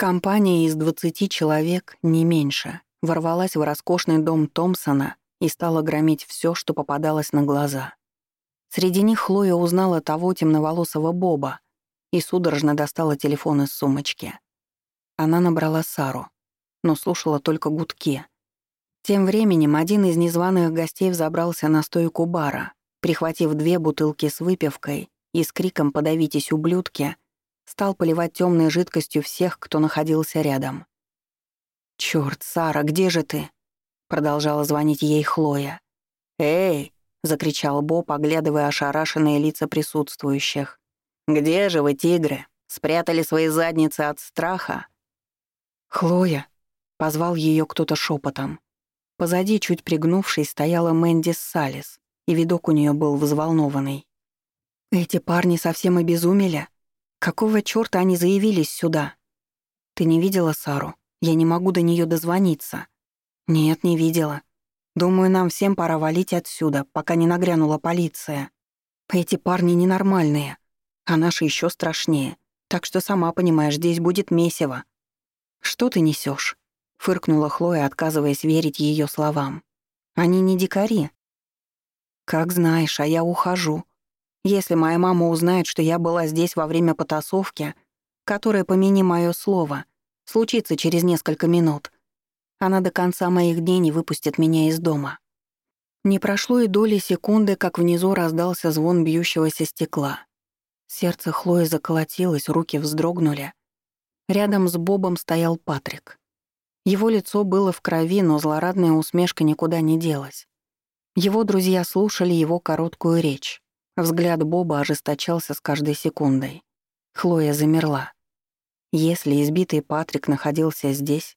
Компания из 20 человек, не меньше, ворвалась в роскошный дом Томпсона и стала громить все, что попадалось на глаза. Среди них Хлоя узнала того темноволосого Боба и судорожно достала телефон из сумочки. Она набрала Сару, но слушала только гудки. Тем временем один из незваных гостей взобрался на стойку бара, прихватив две бутылки с выпивкой и с криком «Подавитесь, ублюдки!» Стал поливать темной жидкостью всех, кто находился рядом. «Чёрт, Сара, где же ты?» — продолжала звонить ей Хлоя. «Эй!» — закричал Боб, оглядывая ошарашенные лица присутствующих. «Где же вы, тигры? Спрятали свои задницы от страха?» «Хлоя!» — позвал ее кто-то шепотом. Позади, чуть пригнувшись, стояла Мэнди Салис, и видок у нее был взволнованный. «Эти парни совсем обезумели? Какого чёрта они заявились сюда? Ты не видела Сару? Я не могу до нее дозвониться». «Нет, не видела. Думаю, нам всем пора валить отсюда, пока не нагрянула полиция. Эти парни ненормальные, а наши еще страшнее. Так что сама понимаешь, здесь будет месиво». «Что ты несешь? фыркнула Хлоя, отказываясь верить ее словам. «Они не дикари». «Как знаешь, а я ухожу. Если моя мама узнает, что я была здесь во время потасовки, которая, помяни мое слово, случится через несколько минут, она до конца моих дней не выпустит меня из дома». Не прошло и доли секунды, как внизу раздался звон бьющегося стекла. Сердце Хлои заколотилось, руки вздрогнули. Рядом с Бобом стоял Патрик. Его лицо было в крови, но злорадная усмешка никуда не делась. Его друзья слушали его короткую речь. Взгляд Боба ожесточался с каждой секундой. Хлоя замерла. Если избитый Патрик находился здесь,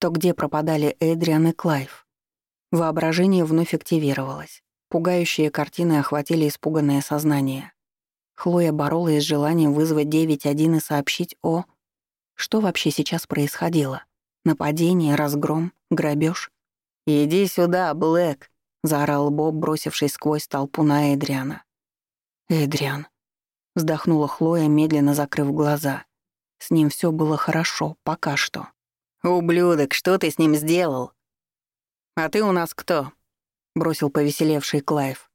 то где пропадали Эдриан и Клайв? Воображение вновь активировалось. Пугающие картины охватили испуганное сознание. Хлоя боролась с желанием вызвать 911 и сообщить о... Что вообще сейчас происходило? Нападение, разгром, грабеж? «Иди сюда, Блэк!» — заорал Боб, бросившись сквозь толпу на Эдриана. «Эдриан», — вздохнула Хлоя, медленно закрыв глаза. С ним все было хорошо, пока что. «Ублюдок, что ты с ним сделал?» «А ты у нас кто?» — бросил повеселевший Клайв.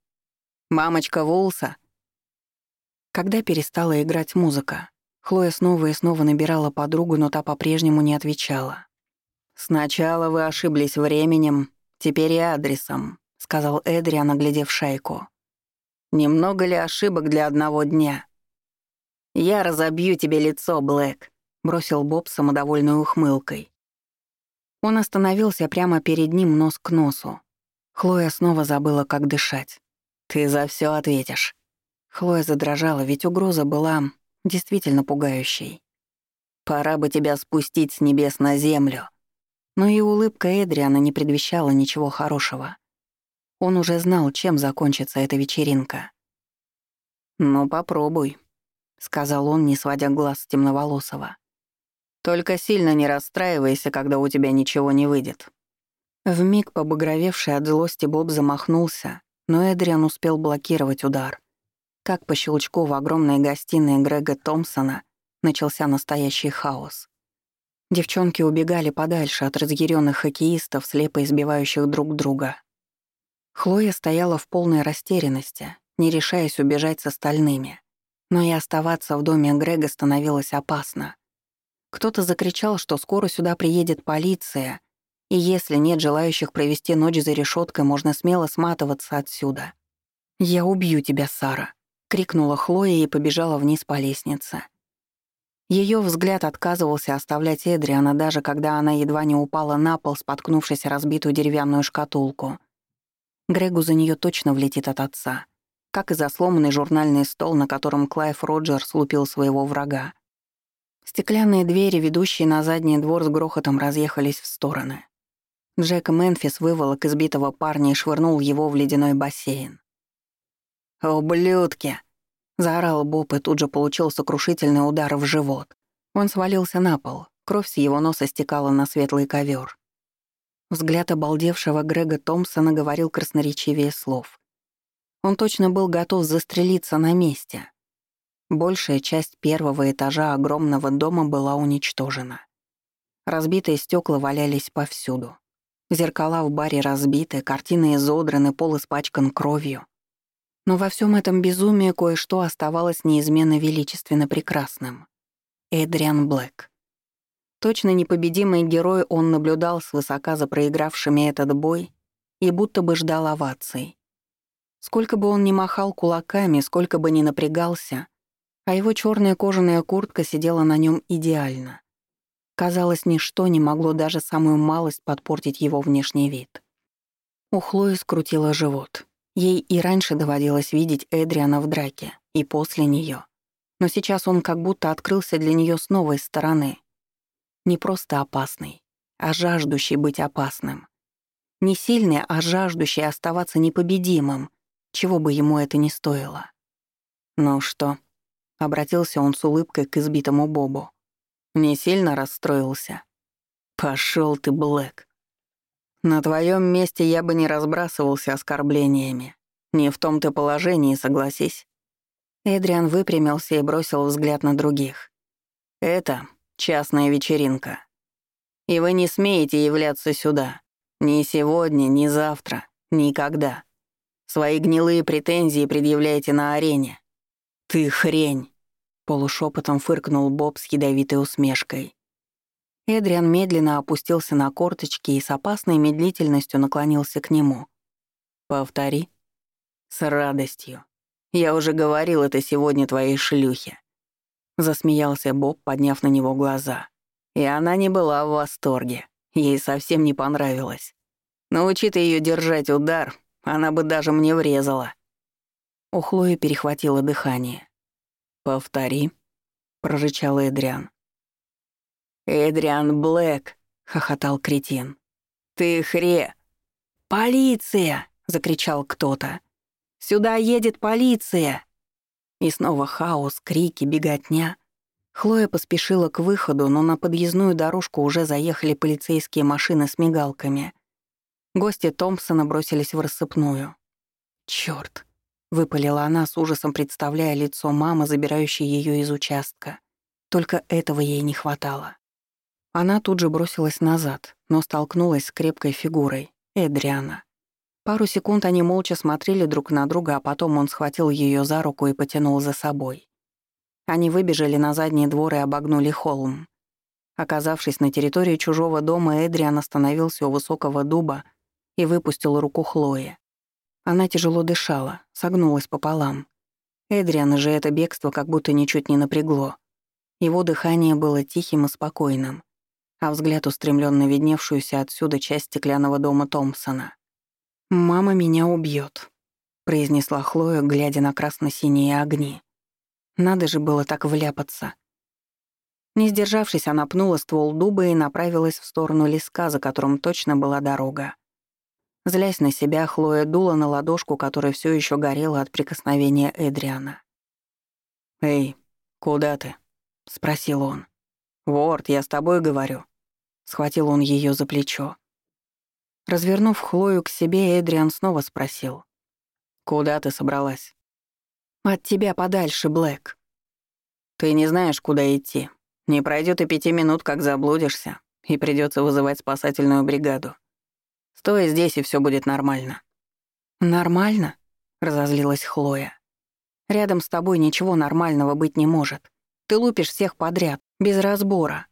«Мамочка Вулса?» Когда перестала играть музыка, Хлоя снова и снова набирала подругу, но та по-прежнему не отвечала. «Сначала вы ошиблись временем, теперь и адресом», — сказал Эдриан, оглядев шайку. Немного ли ошибок для одного дня? «Я разобью тебе лицо, Блэк», — бросил Боб самодовольной ухмылкой. Он остановился прямо перед ним нос к носу. Хлоя снова забыла, как дышать. «Ты за все ответишь». Хлоя задрожала, ведь угроза была действительно пугающей. «Пора бы тебя спустить с небес на землю». Но и улыбка Эдриана не предвещала ничего хорошего. Он уже знал, чем закончится эта вечеринка. «Ну, попробуй», — сказал он, не сводя глаз с темноволосого. «Только сильно не расстраивайся, когда у тебя ничего не выйдет». Вмиг побагровевший от злости Боб замахнулся, но Эдриан успел блокировать удар. Как по щелчку в огромной гостиной Грега Томпсона начался настоящий хаос. Девчонки убегали подальше от разъяренных хоккеистов, слепо избивающих друг друга. Хлоя стояла в полной растерянности, не решаясь убежать с остальными. Но и оставаться в доме Грега становилось опасно. Кто-то закричал, что скоро сюда приедет полиция, и если нет желающих провести ночь за решеткой, можно смело сматываться отсюда. «Я убью тебя, Сара», — крикнула Хлоя и побежала вниз по лестнице. Ее взгляд отказывался оставлять Эдриана, даже когда она едва не упала на пол, споткнувшись разбитую деревянную шкатулку — Грегу за нее точно влетит от отца. Как и за сломанный журнальный стол, на котором Клайв Роджерс лупил своего врага. Стеклянные двери, ведущие на задний двор, с грохотом разъехались в стороны. Джек Мемфис выволок избитого парня и швырнул его в ледяной бассейн. «Ублюдки!» — заорал Боб и тут же получил сокрушительный удар в живот. Он свалился на пол, кровь с его носа стекала на светлый ковер. Взгляд обалдевшего Грега Томпсона говорил красноречивее слов. Он точно был готов застрелиться на месте. Большая часть первого этажа огромного дома была уничтожена. Разбитые стекла валялись повсюду. Зеркала в баре разбиты, картины изодраны, пол испачкан кровью. Но во всем этом безумии кое-что оставалось неизменно величественно прекрасным. Эдриан Блэк. Точно непобедимый герой он наблюдал свысока за проигравшими этот бой и будто бы ждал оваций. Сколько бы он ни махал кулаками, сколько бы ни напрягался, а его черная кожаная куртка сидела на нем идеально. Казалось, ничто не могло даже самую малость подпортить его внешний вид. У Хлои скрутило живот. Ей и раньше доводилось видеть Эдриана в драке, и после нее. Но сейчас он как будто открылся для нее с новой стороны. Не просто опасный, а жаждущий быть опасным. Не сильный, а жаждущий оставаться непобедимым, чего бы ему это ни стоило. «Ну что?» — обратился он с улыбкой к избитому Бобу. «Не сильно расстроился?» «Пошёл ты, Блэк. На твоем месте я бы не разбрасывался оскорблениями. Не в том ты положении, согласись». Эдриан выпрямился и бросил взгляд на других. «Это частная вечеринка. И вы не смеете являться сюда. Ни сегодня, ни завтра, никогда. Свои гнилые претензии предъявляете на арене. Ты хрень!» Полушепотом фыркнул Боб с ядовитой усмешкой. Эдриан медленно опустился на корточки и с опасной медлительностью наклонился к нему. «Повтори». «С радостью. Я уже говорил это сегодня твоей шлюхе». Засмеялся Боб, подняв на него глаза. И она не была в восторге. Ей совсем не понравилось. Научи ты ее держать удар, она бы даже мне врезала. У Хлои перехватило дыхание. «Повтори», — прорычал Эдриан. «Эдриан Блэк», — хохотал кретин. «Ты хре...» «Полиция!» — закричал кто-то. «Сюда едет полиция!» И снова хаос, крики, беготня. Хлоя поспешила к выходу, но на подъездную дорожку уже заехали полицейские машины с мигалками. Гости Томпсона бросились в рассыпную. «Чёрт!» — выпалила она с ужасом, представляя лицо мамы, забирающей её из участка. Только этого ей не хватало. Она тут же бросилась назад, но столкнулась с крепкой фигурой — Эдриана. Пару секунд они молча смотрели друг на друга, а потом он схватил её за руку и потянул за собой. Они выбежали на задний двор и обогнули холм. Оказавшись на территории чужого дома, Эдриан остановился у высокого дуба и выпустил руку Хлои. Она тяжело дышала, согнулась пополам. Эдриан же это бегство как будто ничуть не напрягло. Его дыхание было тихим и спокойным, а взгляд устремлен на видневшуюся отсюда часть стеклянного дома Томпсона. «Мама меня убьет, произнесла Хлоя, глядя на красно-синие огни. Надо же было так вляпаться. Не сдержавшись, она пнула ствол дуба и направилась в сторону леска, за которым точно была дорога. Злясь на себя, Хлоя дула на ладошку, которая все еще горела от прикосновения Эдриана. «Эй, куда ты?» — спросил он. «Ворд, я с тобой говорю». Схватил он ее за плечо. Развернув Хлою к себе, Эдриан снова спросил. «Куда ты собралась?» «От тебя подальше, Блэк». «Ты не знаешь, куда идти. Не пройдет и пяти минут, как заблудишься, и придется вызывать спасательную бригаду. Стой здесь, и все будет нормально». «Нормально?» — разозлилась Хлоя. «Рядом с тобой ничего нормального быть не может. Ты лупишь всех подряд, без разбора».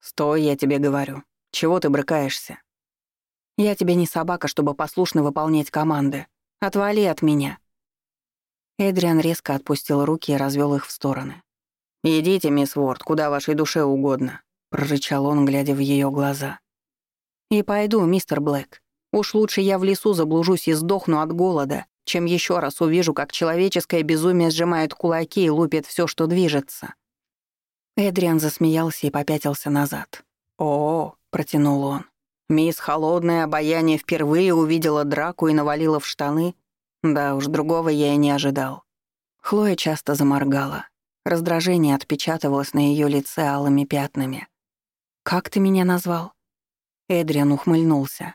«Стой, я тебе говорю. Чего ты брыкаешься?» «Я тебе не собака, чтобы послушно выполнять команды. Отвали от меня». Эдриан резко отпустил руки и развел их в стороны. «Идите, мисс Ворд, куда вашей душе угодно», — прорычал он, глядя в ее глаза. «И пойду, мистер Блэк. Уж лучше я в лесу заблужусь и сдохну от голода, чем еще раз увижу, как человеческое безумие сжимает кулаки и лупит все, что движется». Эдриан засмеялся и попятился назад. «О, — протянул он, — мисс Холодное обаяние впервые увидела драку и навалила в штаны. Да уж, другого я и не ожидал». Хлоя часто заморгала. Раздражение отпечатывалось на ее лице алыми пятнами. «Как ты меня назвал?» Эдриан ухмыльнулся.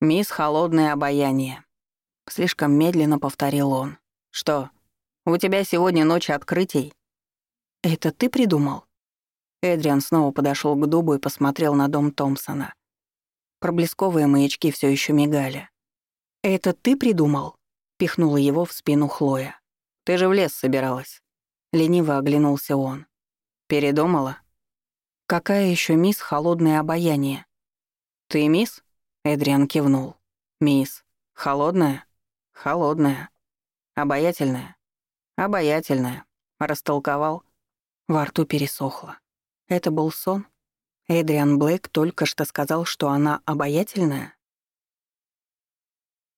«Мисс Холодное обаяние», — слишком медленно повторил он. «Что, у тебя сегодня ночь открытий?» «Это ты придумал?» Эдриан снова подошел к дубу и посмотрел на дом Томпсона. Проблесковые маячки все еще мигали. «Это ты придумал?» — пихнула его в спину Хлоя. «Ты же в лес собиралась». Лениво оглянулся он. «Передумала?» «Какая еще мисс холодное обаяние?» «Ты мисс?» — Эдриан кивнул. «Мисс. Холодная?» «Холодная. Обаятельная?» «Обаятельная». Растолковал. Во рту пересохло. Это был сон? Эдриан Блейк только что сказал, что она обаятельная?